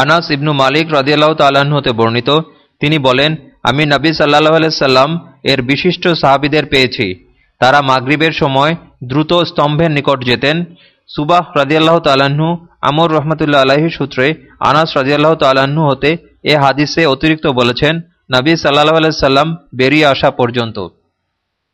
আনাস ইবনু মালিক রাজিয়াল্লাহ তাল্লাহ্ন হতে বর্ণিত, তিনি বলেন, আমি নবী সাল্লাহ আলাইসাল্লাম এর বিশিষ্ট সাহাবিদের পেয়েছি। তারা মাগরিবের সময় দ্রুত স্তম্ভের নিকট যেতেন। সুবাহ রাজিয়াল্লাহ তাল্লাহ্ন আমর রহমতুল্লা আলাহি সূত্রে আনাস রাজিয়াল্লাহ তাল্লাহ্ন হতে এ হাদিসে অতিরিক্ত বলেছেন, নবী সাল্লাহ আলাইসাল্লাম বেরিয়ে আসা পর্যন্ত।